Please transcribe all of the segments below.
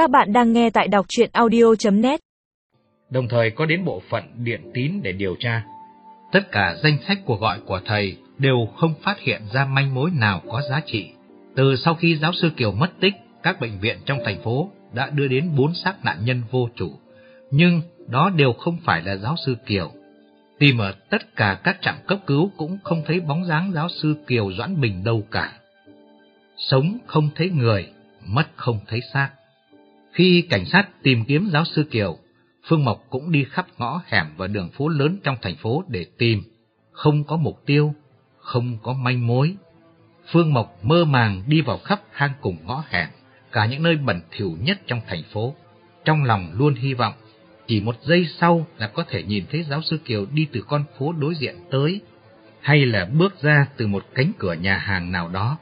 Các bạn đang nghe tại đọc chuyện audio.net Đồng thời có đến bộ phận điện tín để điều tra. Tất cả danh sách cuộc gọi của thầy đều không phát hiện ra manh mối nào có giá trị. Từ sau khi giáo sư Kiều mất tích, các bệnh viện trong thành phố đã đưa đến bốn xác nạn nhân vô chủ. Nhưng đó đều không phải là giáo sư Kiều. Tìm ở tất cả các trạm cấp cứu cũng không thấy bóng dáng giáo sư Kiều Doãn Bình đâu cả. Sống không thấy người, mất không thấy xác. Khi cảnh sát tìm kiếm giáo sư Kiều, Phương Mộc cũng đi khắp ngõ hẻm và đường phố lớn trong thành phố để tìm. Không có mục tiêu, không có manh mối. Phương Mộc mơ màng đi vào khắp hang cùng ngõ hẻm, cả những nơi bẩn thỉu nhất trong thành phố. Trong lòng luôn hy vọng, chỉ một giây sau là có thể nhìn thấy giáo sư Kiều đi từ con phố đối diện tới, hay là bước ra từ một cánh cửa nhà hàng nào đó.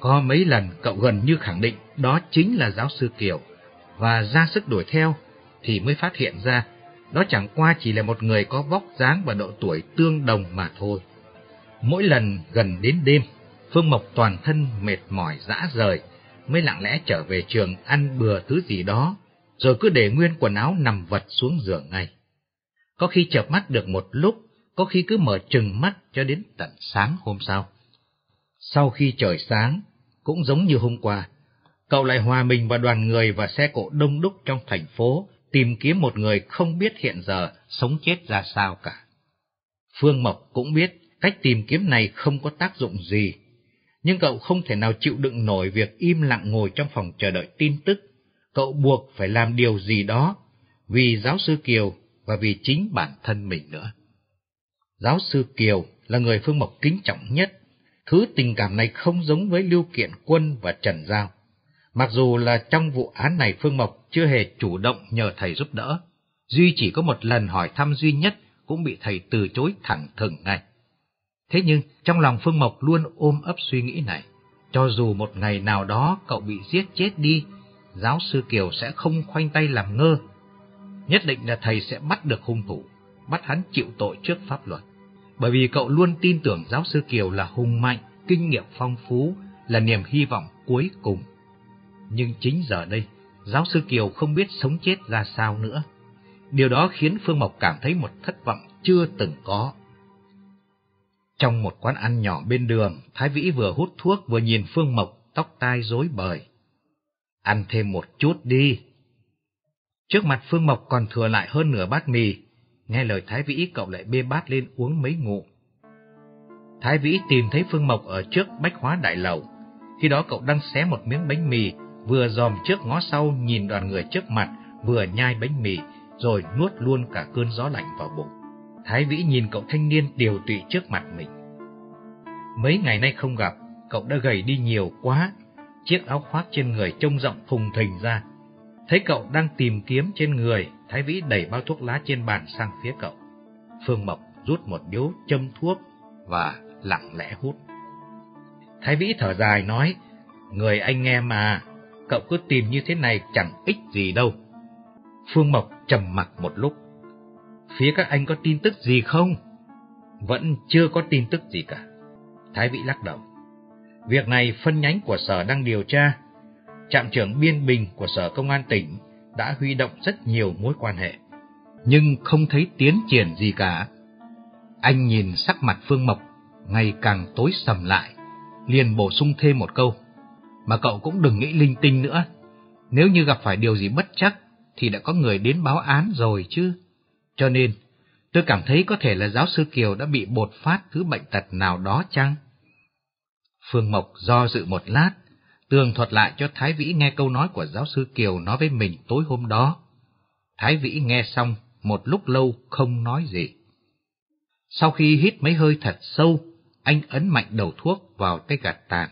Có mấy lần cậu gần như khẳng định đó chính là giáo sư Kiều, và ra sức đuổi theo thì mới phát hiện ra đó chẳng qua chỉ là một người có vóc dáng và độ tuổi tương đồng mà thôi. Mỗi lần gần đến đêm, Phương Mộc toàn thân mệt mỏi dã rời, mới lặng lẽ trở về trường ăn bừa thứ gì đó, rồi cứ để nguyên quần áo nằm vật xuống giường ngay. Có khi chợp mắt được một lúc, có khi cứ mở trừng mắt cho đến tận sáng hôm sau. Sau khi trời sáng, cũng giống như hôm qua, cậu lại hòa mình vào đoàn người và xe cộ đông đúc trong thành phố, tìm kiếm một người không biết hiện giờ sống chết ra sao cả. Phương Mộc cũng biết cách tìm kiếm này không có tác dụng gì, nhưng cậu không thể nào chịu đựng nổi việc im lặng ngồi trong phòng chờ đợi tin tức. Cậu buộc phải làm điều gì đó, vì giáo sư Kiều và vì chính bản thân mình nữa. Giáo sư Kiều là người Phương Mộc kính trọng nhất. Thứ tình cảm này không giống với Lưu Kiện Quân và Trần Giao. Mặc dù là trong vụ án này Phương Mộc chưa hề chủ động nhờ thầy giúp đỡ, Duy chỉ có một lần hỏi thăm duy nhất cũng bị thầy từ chối thẳng thừng ngay. Thế nhưng trong lòng Phương Mộc luôn ôm ấp suy nghĩ này, cho dù một ngày nào đó cậu bị giết chết đi, giáo sư Kiều sẽ không khoanh tay làm ngơ. Nhất định là thầy sẽ bắt được hung thủ, bắt hắn chịu tội trước pháp luật. Bởi vì cậu luôn tin tưởng giáo sư Kiều là hùng mạnh, kinh nghiệm phong phú, là niềm hy vọng cuối cùng nhưng chính giờ đây, giáo sư Kiều không biết sống chết ra sao nữa. Điều đó khiến Phương Mộc cảm thấy một thất vọng chưa từng có. Trong một quán ăn nhỏ bên đường, Thái Vĩ vừa hút thuốc vừa nhìn Phương Mộc tóc tai rối bời. Ăn thêm một chút đi. Trước mặt Phương Mộc còn thừa lại hơn nửa bát mì, nghe lời Thái Vĩ cậu lại bê bát lên uống mấy ngụm. Thái Vĩ tìm thấy Phương Mộc ở trước bách hóa đại lầu. Khi đó cậu đang xé một miếng bánh mì vừa dòm trước ngó sau nhìn đoàn người trước mặt, vừa nhai bánh mì, rồi nuốt luôn cả cơn gió lạnh vào bụng. Thái Vĩ nhìn cậu thanh niên điều tụy trước mặt mình. Mấy ngày nay không gặp, cậu đã gầy đi nhiều quá, chiếc áo khoác trên người trông rộng phùng thình ra. Thấy cậu đang tìm kiếm trên người, Thái Vĩ đẩy bao thuốc lá trên bàn sang phía cậu. Phương Mộc rút một điếu châm thuốc và lặng lẽ hút. Thái Vĩ thở dài nói, người anh em mà, cậu cứ tìm như thế này chẳng ích gì đâu. Phương Mộc trầm mặc một lúc. Phía các anh có tin tức gì không? Vẫn chưa có tin tức gì cả. Thái Vĩ lắc đầu. Việc này phân nhánh của sở đang điều tra. Trạm trưởng Biên Bình của sở công an tỉnh đã huy động rất nhiều mối quan hệ. Nhưng không thấy tiến triển gì cả. Anh nhìn sắc mặt Phương Mộc ngày càng tối sầm lại, liền bổ sung thêm một câu mà cậu cũng đừng nghĩ linh tinh nữa. Nếu như gặp phải điều gì bất chắc, thì đã có người đến báo án rồi chứ. Cho nên, tôi cảm thấy có thể là giáo sư Kiều đã bị bột phát thứ bệnh tật nào đó chăng? Phương Mộc do dự một lát, tường thuật lại cho Thái Vĩ nghe câu nói của giáo sư Kiều nói với mình tối hôm đó. Thái Vĩ nghe xong, một lúc lâu không nói gì. Sau khi hít mấy hơi thật sâu, anh ấn mạnh đầu thuốc vào cái gạt tàn.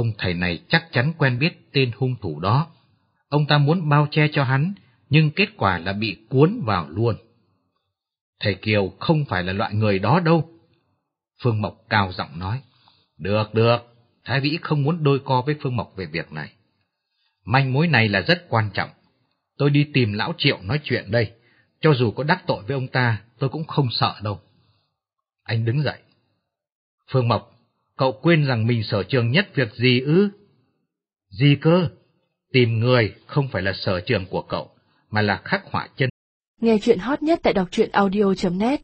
Ông thầy này chắc chắn quen biết tên hung thủ đó. Ông ta muốn bao che cho hắn, nhưng kết quả là bị cuốn vào luôn. Thầy Kiều không phải là loại người đó đâu. Phương Mộc cao giọng nói. Được, được, Thái Vĩ không muốn đôi co với Phương Mộc về việc này. Manh mối này là rất quan trọng. Tôi đi tìm Lão Triệu nói chuyện đây. Cho dù có đắc tội với ông ta, tôi cũng không sợ đâu. Anh đứng dậy. Phương Mộc, Cậu quên rằng mình sở trường nhất việc gì ư? Gì cơ? Tìm người không phải là sở trường của cậu, mà là khắc họa chân. Nghe chuyện hot nhất tại đọc truyện audio.net